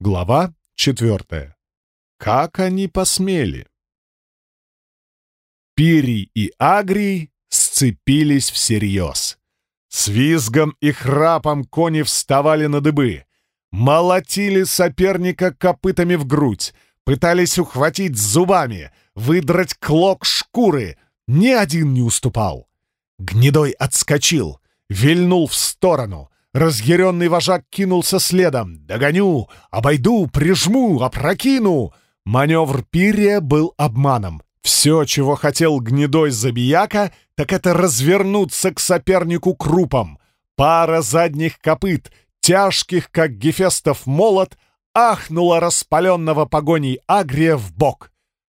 Глава четвертая. Как они посмели? Пирий и Агрий сцепились всерьез. С визгом и храпом кони вставали на дыбы, молотили соперника копытами в грудь, пытались ухватить зубами, выдрать клок шкуры. Ни один не уступал. Гнедой отскочил, вильнул в сторону. Разъяренный вожак кинулся следом. «Догоню! Обойду! Прижму! Опрокину!» Маневр Пирия был обманом. Все, чего хотел гнедой забияка, так это развернуться к сопернику крупом. Пара задних копыт, тяжких, как Гефестов молот, ахнула распаленного погоней Агрия в бок.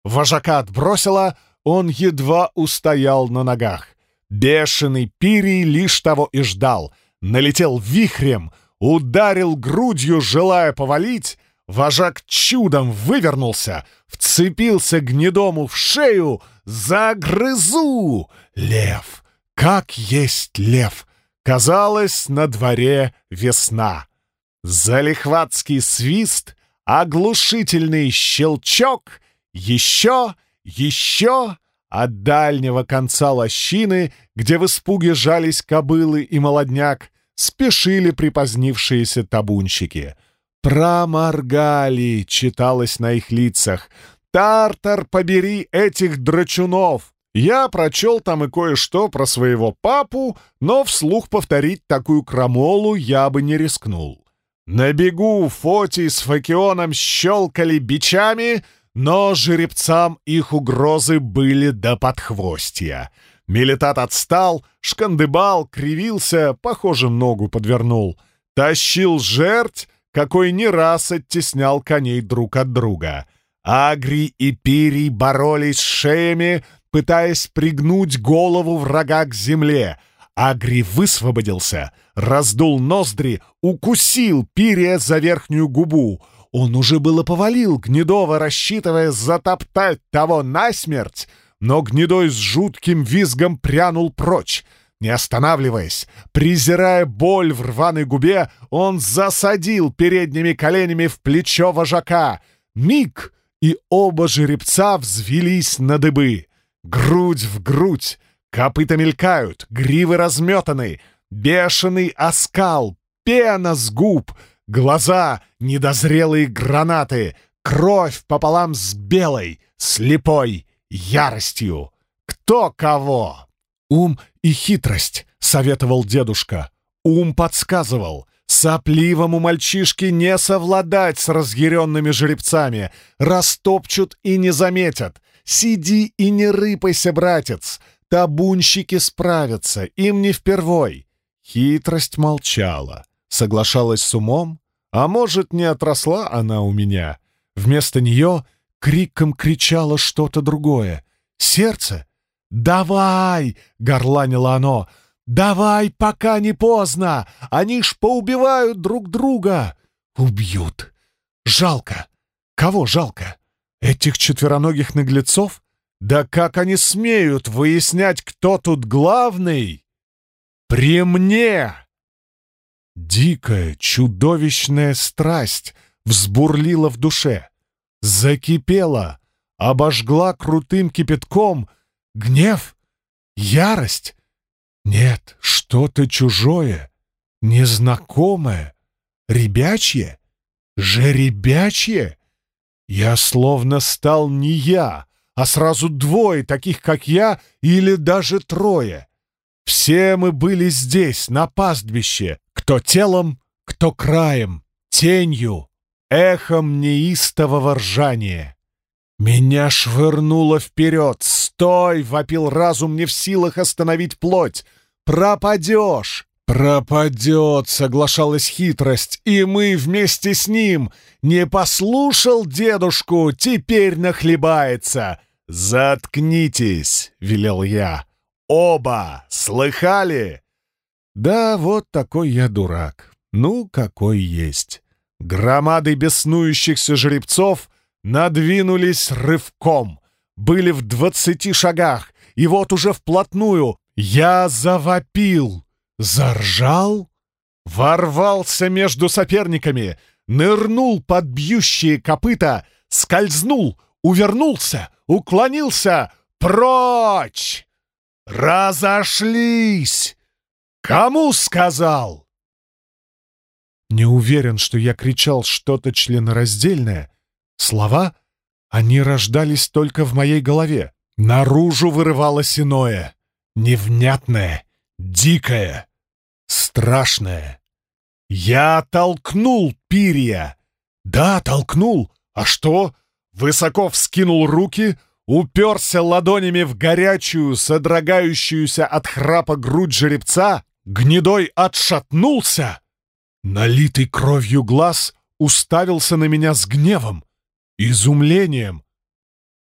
Вожака отбросила, он едва устоял на ногах. Бешеный Пирий лишь того и ждал. Налетел вихрем, ударил грудью, желая повалить, Вожак чудом вывернулся, вцепился гнедому в шею, загрызу! Лев! Как есть лев! Казалось, на дворе весна. Залихватский свист, оглушительный щелчок, еще, еще, от дальнего конца лощины, где в испуге жались кобылы и молодняк, спешили припозднившиеся табунщики — «Проморгали!» — читалось на их лицах. «Тартар, побери этих драчунов!» Я прочел там и кое-что про своего папу, но вслух повторить такую крамолу я бы не рискнул. На бегу Фотий с Факионом щелкали бичами, но жеребцам их угрозы были до подхвостья. Милитат отстал, шкандыбал, кривился, похоже, ногу подвернул. Тащил жерть, какой не раз оттеснял коней друг от друга. Агри и Пирий боролись шеями, пытаясь пригнуть голову врага к земле. Агри высвободился, раздул ноздри, укусил Пирия за верхнюю губу. Он уже было повалил Гнедова, рассчитывая затоптать того насмерть, но Гнедой с жутким визгом прянул прочь. Не останавливаясь, презирая боль в рваной губе, он засадил передними коленями в плечо вожака. Миг, и оба жеребца взвелись на дыбы. Грудь в грудь, копыта мелькают, гривы разметаны, бешеный оскал, пена с губ, глаза — недозрелые гранаты, кровь пополам с белой, слепой яростью. Кто кого? «Ум и хитрость», — советовал дедушка. Ум подсказывал. Сопливому мальчишке не совладать с разъяренными жеребцами. Растопчут и не заметят. Сиди и не рыпайся, братец. Табунщики справятся, им не впервой. Хитрость молчала, соглашалась с умом. А может, не отросла она у меня. Вместо нее криком кричало что-то другое. Сердце «Давай!» — горланило оно. «Давай, пока не поздно! Они ж поубивают друг друга!» «Убьют! Жалко! Кого жалко? Этих четвероногих наглецов? Да как они смеют выяснять, кто тут главный? При мне!» Дикая, чудовищная страсть взбурлила в душе, закипела, обожгла крутым кипятком — Гнев? Ярость? Нет, что-то чужое, незнакомое, ребячье, жеребячье. Я словно стал не я, а сразу двое, таких как я, или даже трое. Все мы были здесь, на пастбище, кто телом, кто краем, тенью, эхом неистового ржания. Меня швырнуло вперед, «Стой!» — вопил разум, не в силах остановить плоть. «Пропадешь!» «Пропадет!» — соглашалась хитрость, и мы вместе с ним. «Не послушал дедушку, теперь нахлебается!» «Заткнитесь!» — велел я. «Оба! Слыхали?» Да, вот такой я дурак. Ну, какой есть. Громады беснующихся жеребцов надвинулись рывком были в двадцати шагах, и вот уже вплотную я завопил, заржал, ворвался между соперниками, нырнул под бьющие копыта, скользнул, увернулся, уклонился. Прочь! Разошлись! Кому сказал? Не уверен, что я кричал что-то членораздельное. Слова, они рождались только в моей голове. Наружу вырывалось иное, невнятное, дикое, страшное. Я толкнул пирья. Да, толкнул. А что? Высоко вскинул руки, уперся ладонями в горячую, содрогающуюся от храпа грудь жеребца, гнедой отшатнулся. Налитый кровью глаз уставился на меня с гневом, изумлением,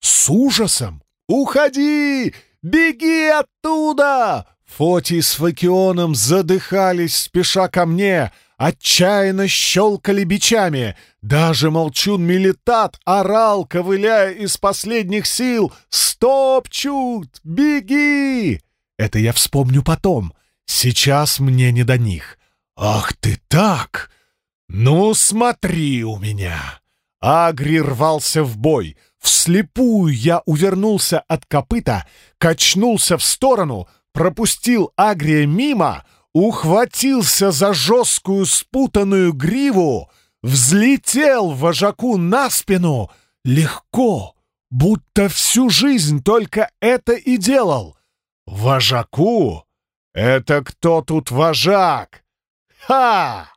с ужасом. «Уходи! Беги оттуда!» Фотий с Факионом задыхались, спеша ко мне, отчаянно щелкали бичами. Даже молчун Милитат орал, ковыляя из последних сил. «Стоп, Чуд! Беги!» Это я вспомню потом. Сейчас мне не до них. «Ах ты так! Ну, смотри у меня!» Агри рвался в бой. Вслепую я увернулся от копыта, качнулся в сторону, пропустил Агрия мимо, ухватился за жесткую спутанную гриву, взлетел вожаку на спину, легко, будто всю жизнь только это и делал. Вожаку? Это кто тут вожак? Ха!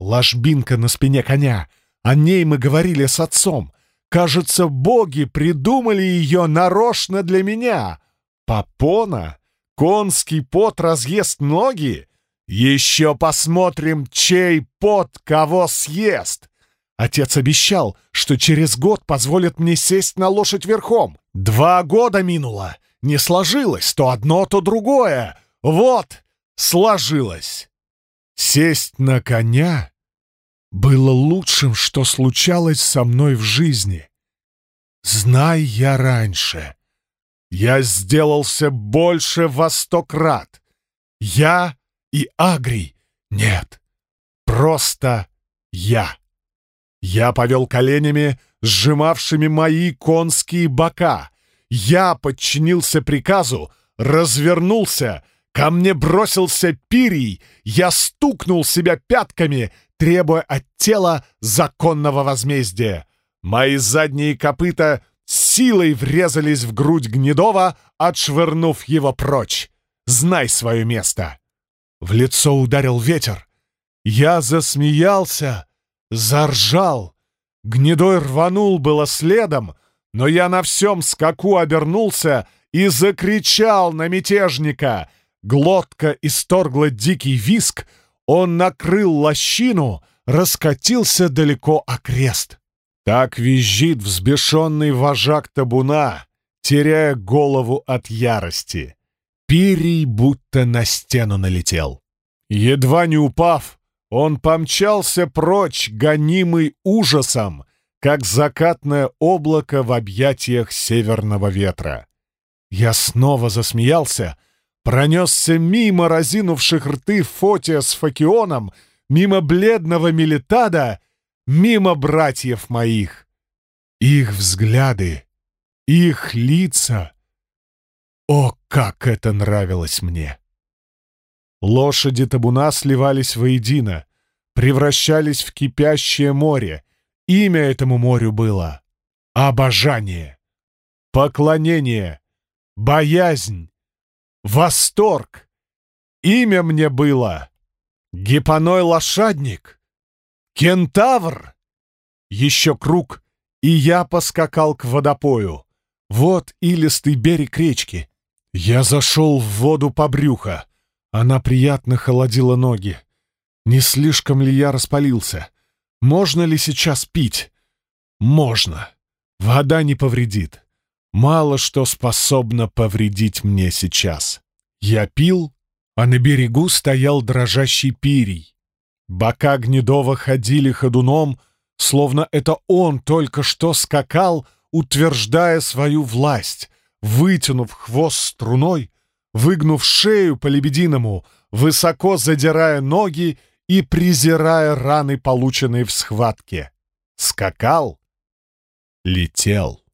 Ложбинка на спине коня. О ней мы говорили с отцом. Кажется, боги придумали ее нарочно для меня. Попона? Конский пот разъест ноги? Еще посмотрим, чей пот кого съест. Отец обещал, что через год позволит мне сесть на лошадь верхом. Два года минуло. Не сложилось то одно, то другое. Вот, сложилось. Сесть на коня было лучшим, что случалось со мной в жизни. Знай я раньше, я сделался больше во сто крат. Я и Агрий нет, просто я. Я повел коленями, сжимавшими мои конские бока. Я подчинился приказу, развернулся — Ко мне бросился пирий, я стукнул себя пятками, требуя от тела законного возмездия. Мои задние копыта силой врезались в грудь Гнедова, отшвырнув его прочь. Знай свое место. В лицо ударил ветер. Я засмеялся, заржал. Гнедой рванул было следом, но я на всем скаку обернулся и закричал на мятежника — Глотка исторгла дикий виск, он накрыл лощину, раскатился далеко окрест. Так визжит взбешенный вожак табуна, теряя голову от ярости. Пирий будто на стену налетел. Едва не упав, он помчался прочь, гонимый ужасом, как закатное облако в объятиях северного ветра. Я снова засмеялся, пронесся мимо разинувших рты Фотия с Факионом, мимо бледного Милитада, мимо братьев моих. Их взгляды, их лица. О, как это нравилось мне! Лошади табуна сливались воедино, превращались в кипящее море. Имя этому морю было — обожание, поклонение, боязнь, Восторг! Имя мне было Гипоной лошадник, Кентавр. Еще круг, и я поскакал к водопою. Вот илистый берег речки. Я зашел в воду по брюхо. Она приятно холодила ноги. Не слишком ли я распалился? Можно ли сейчас пить? Можно. Вода не повредит мало что способно повредить мне сейчас. Я пил, а на берегу стоял дрожащий пирий. Бока Гнедова ходили ходуном, словно это он только что скакал, утверждая свою власть, вытянув хвост струной, выгнув шею по лебединому, высоко задирая ноги и презирая раны, полученные в схватке. Скакал, летел.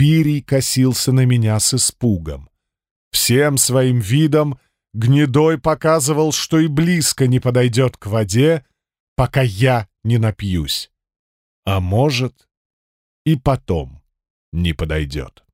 Пирий косился на меня с испугом. Всем своим видом Гнедой показывал, что и близко не подойдет к воде, пока я не напьюсь. А может, и потом не подойдет.